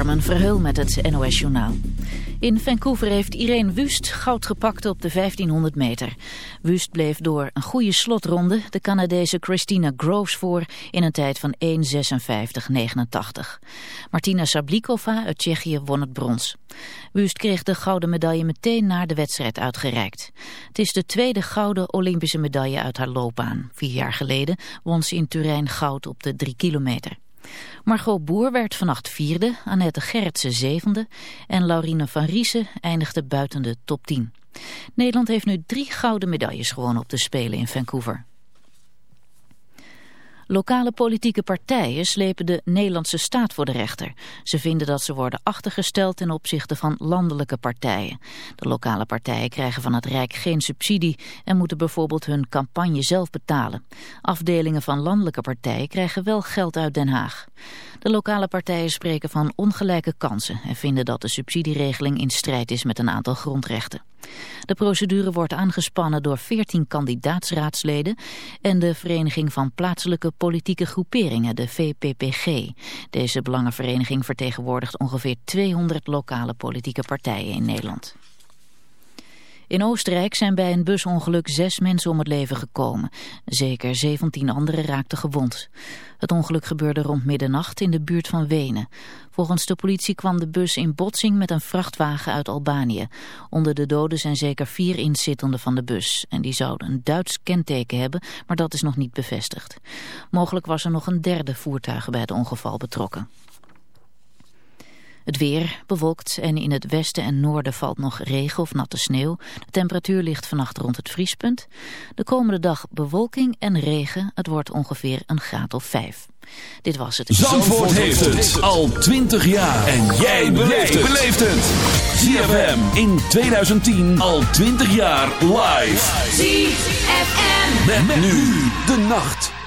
Carmen Verheul met het NOS Journaal. In Vancouver heeft Irene Wust goud gepakt op de 1500 meter. Wust bleef door een goede slotronde de Canadese Christina Groves voor in een tijd van 1.56.89. Martina Sablikova uit Tsjechië won het brons. Wust kreeg de gouden medaille meteen na de wedstrijd uitgereikt. Het is de tweede gouden Olympische medaille uit haar loopbaan. Vier jaar geleden won ze in Turijn goud op de drie kilometer. Margot Boer werd vannacht vierde, Annette Gerritsen zevende en Laurine van Riesen eindigde buiten de top 10. Nederland heeft nu drie gouden medailles gewonnen op de Spelen in Vancouver. Lokale politieke partijen slepen de Nederlandse staat voor de rechter. Ze vinden dat ze worden achtergesteld ten opzichte van landelijke partijen. De lokale partijen krijgen van het Rijk geen subsidie en moeten bijvoorbeeld hun campagne zelf betalen. Afdelingen van landelijke partijen krijgen wel geld uit Den Haag. De lokale partijen spreken van ongelijke kansen en vinden dat de subsidieregeling in strijd is met een aantal grondrechten. De procedure wordt aangespannen door 14 kandidaatsraadsleden en de Vereniging van Plaatselijke Politieke Groeperingen, de VPPG. Deze belangenvereniging vertegenwoordigt ongeveer 200 lokale politieke partijen in Nederland. In Oostenrijk zijn bij een busongeluk zes mensen om het leven gekomen. Zeker 17 anderen raakten gewond. Het ongeluk gebeurde rond middernacht in de buurt van Wenen. Volgens de politie kwam de bus in botsing met een vrachtwagen uit Albanië. Onder de doden zijn zeker vier inzittenden van de bus. En die zouden een Duits kenteken hebben, maar dat is nog niet bevestigd. Mogelijk was er nog een derde voertuig bij het ongeval betrokken. Het weer bewolkt en in het westen en noorden valt nog regen of natte sneeuw. De temperatuur ligt vannacht rond het vriespunt. De komende dag bewolking en regen. Het wordt ongeveer een graad of vijf. Dit was het. Zandvoort heeft het al 20 jaar. En jij beleeft het. ZFM in 2010 al 20 jaar live. ZFM. Met, met nu de nacht.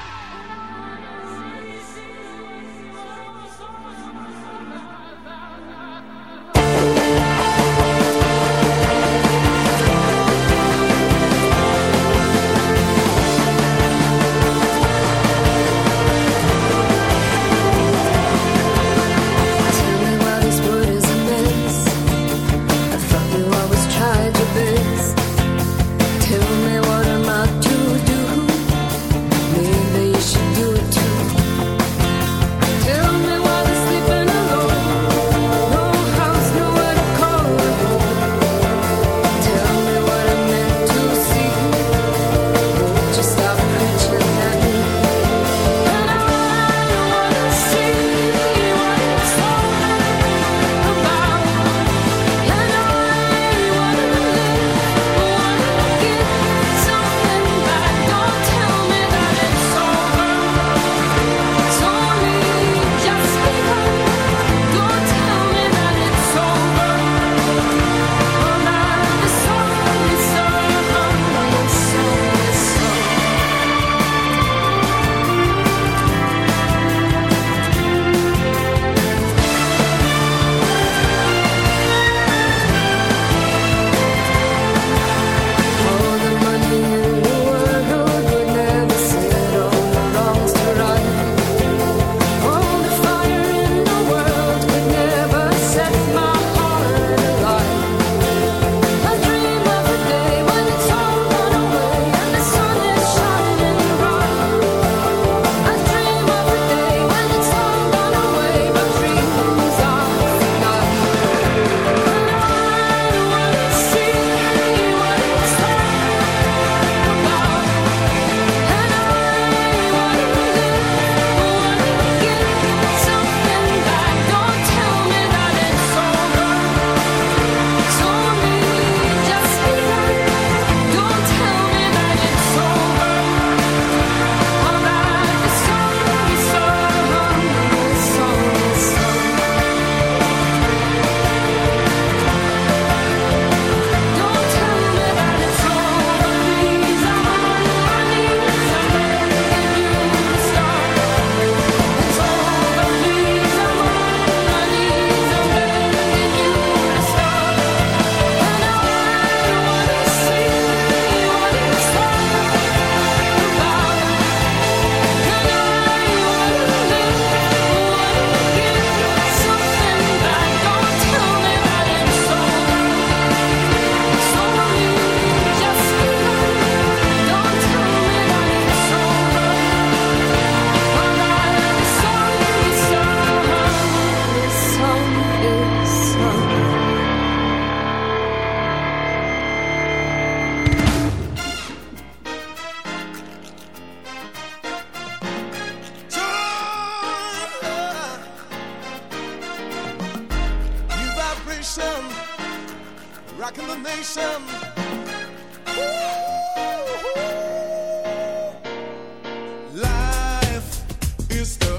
is the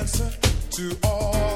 answer to all.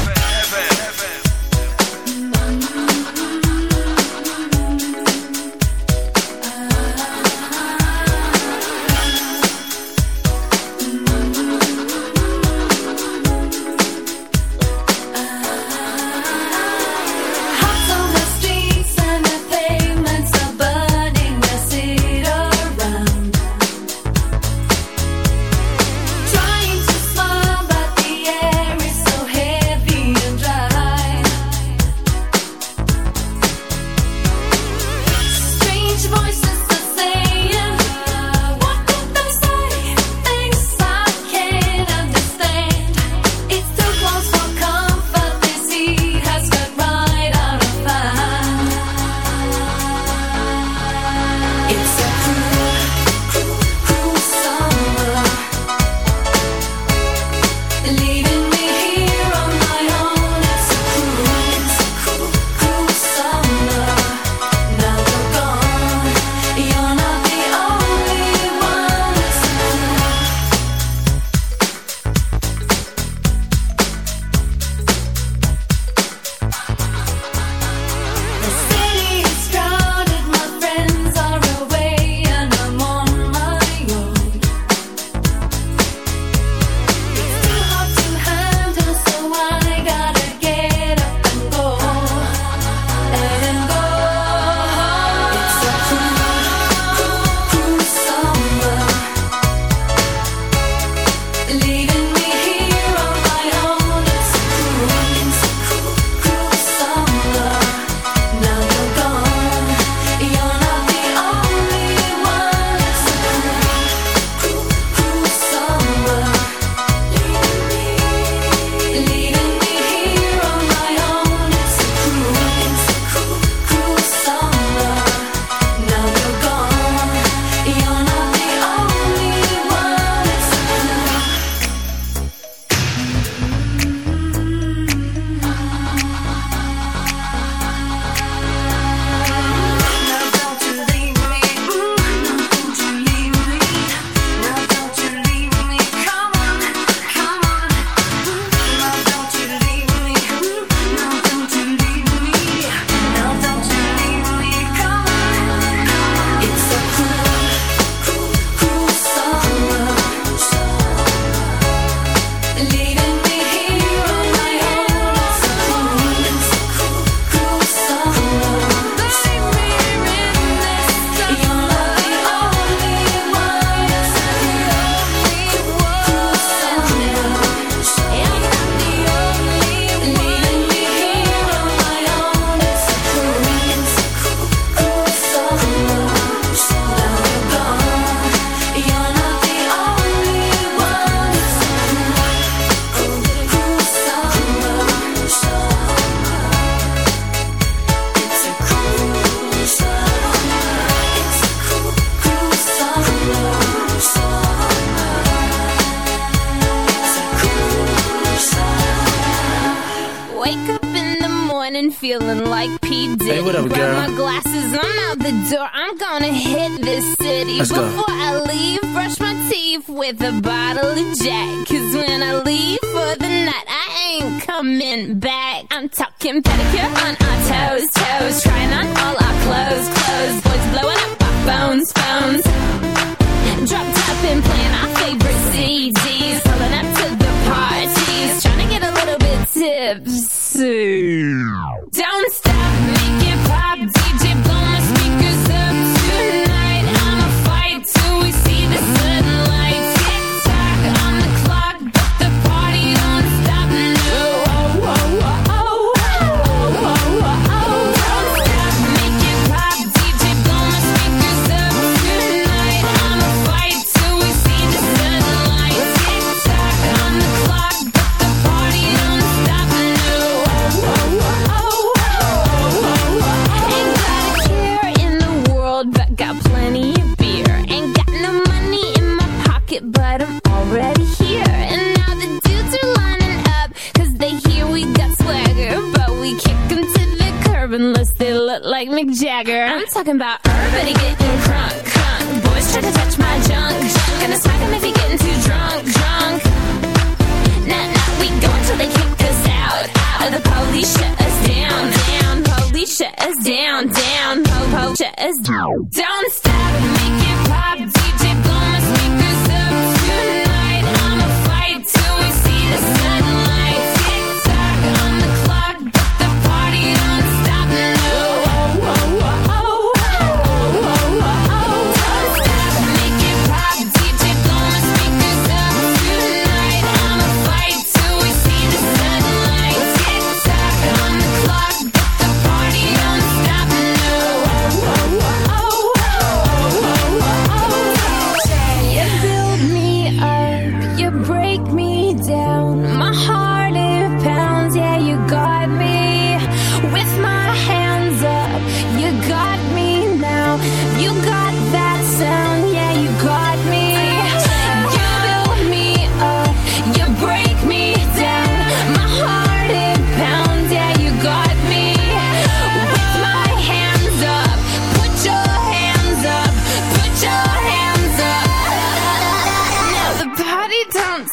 talking about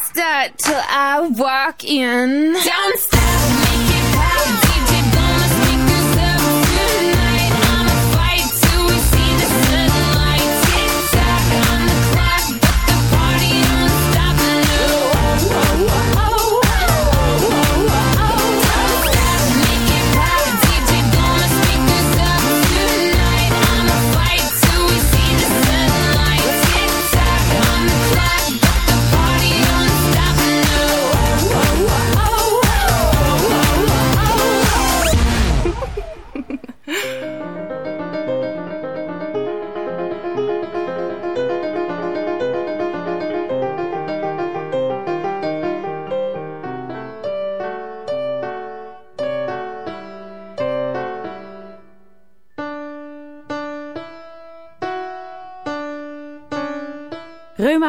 start till I walk in. Don't stop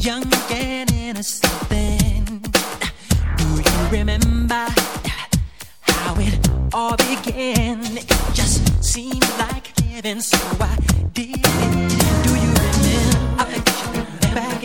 young and innocent then. Do you remember how it all began? It just like so did. Do you remember? I you back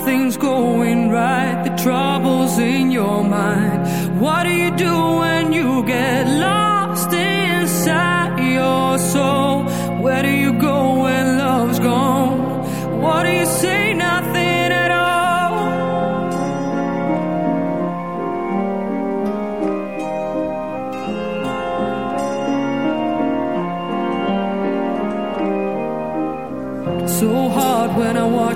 nothing's going right, the trouble's in your mind. What do you do when you get lost inside your soul?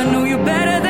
I know you better than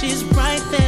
she's right there.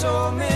So many